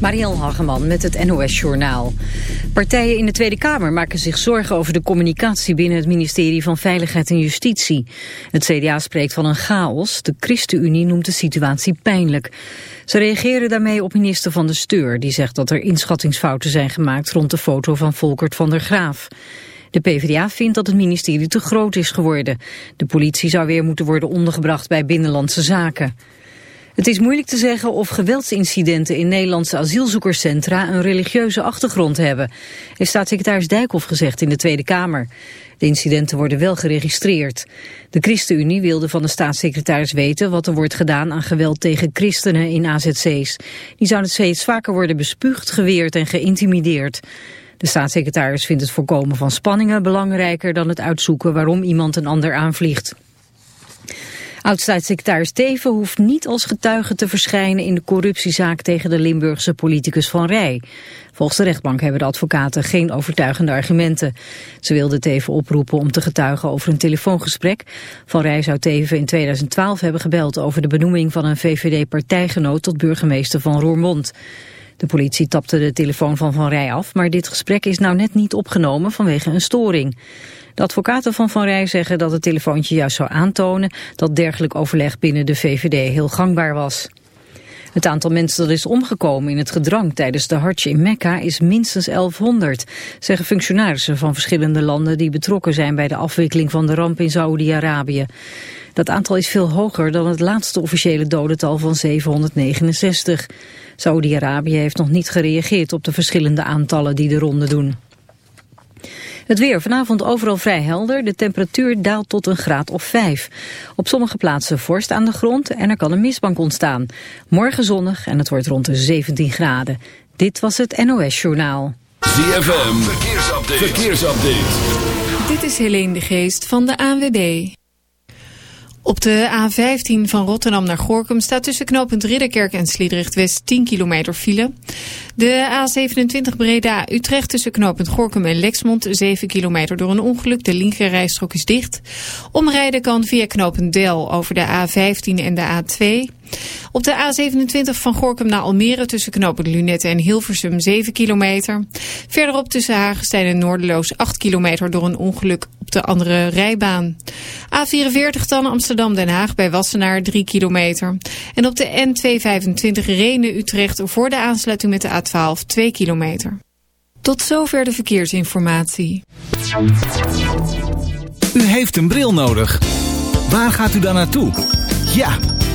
Marielle Hageman met het NOS Journaal. Partijen in de Tweede Kamer maken zich zorgen over de communicatie binnen het ministerie van Veiligheid en Justitie. Het CDA spreekt van een chaos, de ChristenUnie noemt de situatie pijnlijk. Ze reageren daarmee op minister Van de Steur, die zegt dat er inschattingsfouten zijn gemaakt rond de foto van Volkert van der Graaf. De PvdA vindt dat het ministerie te groot is geworden. De politie zou weer moeten worden ondergebracht bij Binnenlandse Zaken. Het is moeilijk te zeggen of geweldsincidenten in Nederlandse asielzoekerscentra een religieuze achtergrond hebben, heeft staatssecretaris Dijkhoff gezegd in de Tweede Kamer. De incidenten worden wel geregistreerd. De ChristenUnie wilde van de staatssecretaris weten wat er wordt gedaan aan geweld tegen christenen in AZC's. Die zouden steeds vaker worden bespuugd, geweerd en geïntimideerd. De staatssecretaris vindt het voorkomen van spanningen belangrijker dan het uitzoeken waarom iemand een ander aanvliegt. Oud-staatssecretaris Teven hoeft niet als getuige te verschijnen in de corruptiezaak tegen de Limburgse politicus Van Rij. Volgens de rechtbank hebben de advocaten geen overtuigende argumenten. Ze wilden Teven oproepen om te getuigen over een telefoongesprek. Van Rij zou Teven in 2012 hebben gebeld over de benoeming van een VVD-partijgenoot tot burgemeester van Roermond. De politie tapte de telefoon van Van Rij af, maar dit gesprek is nou net niet opgenomen vanwege een storing. De advocaten van Van Rij zeggen dat het telefoontje juist zou aantonen dat dergelijk overleg binnen de VVD heel gangbaar was. Het aantal mensen dat is omgekomen in het gedrang tijdens de Hajj in Mekka is minstens 1100, zeggen functionarissen van verschillende landen die betrokken zijn bij de afwikkeling van de ramp in Saoedi-Arabië. Dat aantal is veel hoger dan het laatste officiële dodental van 769. Saoedi-Arabië heeft nog niet gereageerd op de verschillende aantallen die de ronde doen. Het weer vanavond overal vrij helder. De temperatuur daalt tot een graad of 5. Op sommige plaatsen vorst aan de grond en er kan een mistbank ontstaan. Morgen zonnig en het wordt rond de 17 graden. Dit was het NOS Journaal. ZFM, verkeersupdate. verkeersupdate. Dit is Helene de Geest van de ANWB. Op de A15 van Rotterdam naar Gorkum staat tussen knooppunt Ridderkerk en Sliedrecht West 10 kilometer file. De A27 Breda Utrecht tussen knooppunt Gorkum en Lexmond 7 kilometer door een ongeluk. De linkerrijstrook is dicht. Omrijden kan via knooppunt Del over de A15 en de A2. Op de A27 van Gorkum naar Almere tussen knooppunt Lunette en Hilversum 7 kilometer. Verderop tussen Hagestein en Noorderloos 8 kilometer door een ongeluk op de andere rijbaan. A44 dan Amsterdam-Den Haag bij Wassenaar 3 kilometer. En op de N225 Renen-Utrecht voor de aansluiting met de A12 2 kilometer. Tot zover de verkeersinformatie. U heeft een bril nodig. Waar gaat u dan naartoe? Ja,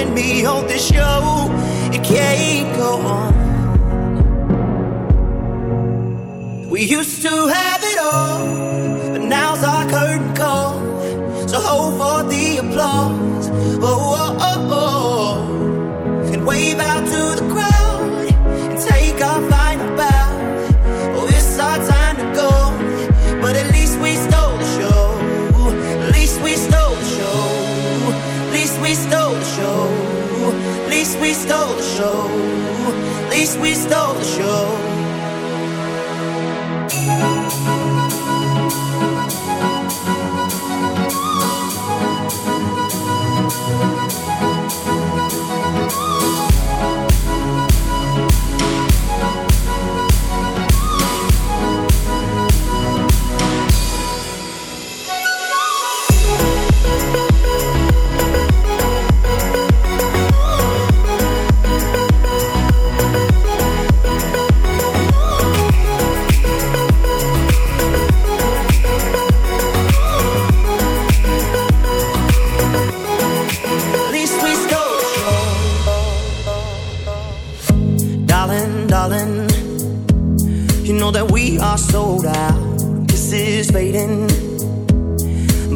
and me, hold this show, it can't go on. We used to have it all, but now's our curtain call. So hold for the applause, we stole the show.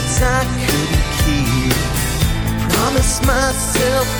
nights I couldn't keep. Promise myself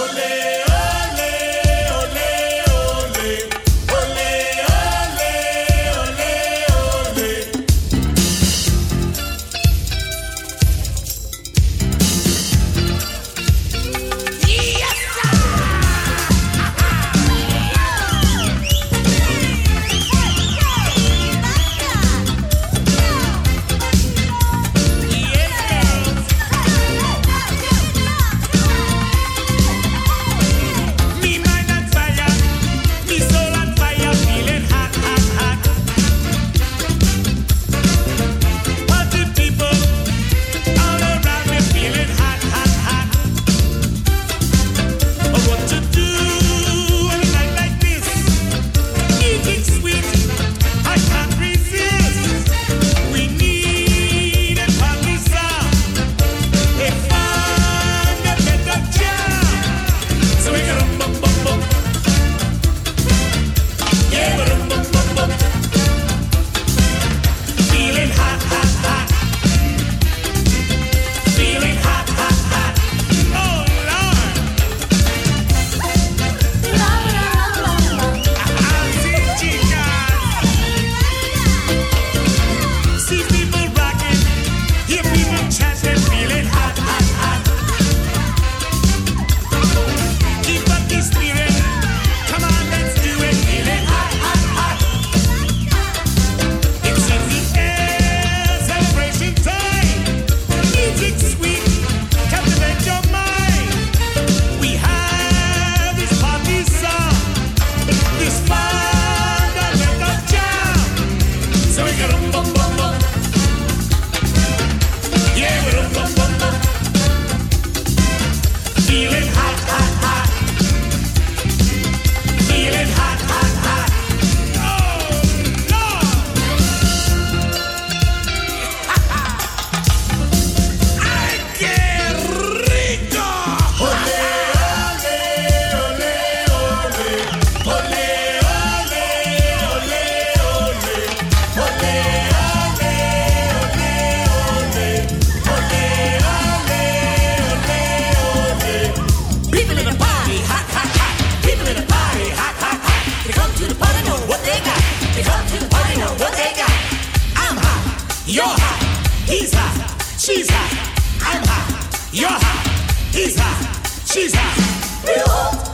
She's hot.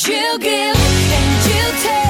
she'll give and she'll take.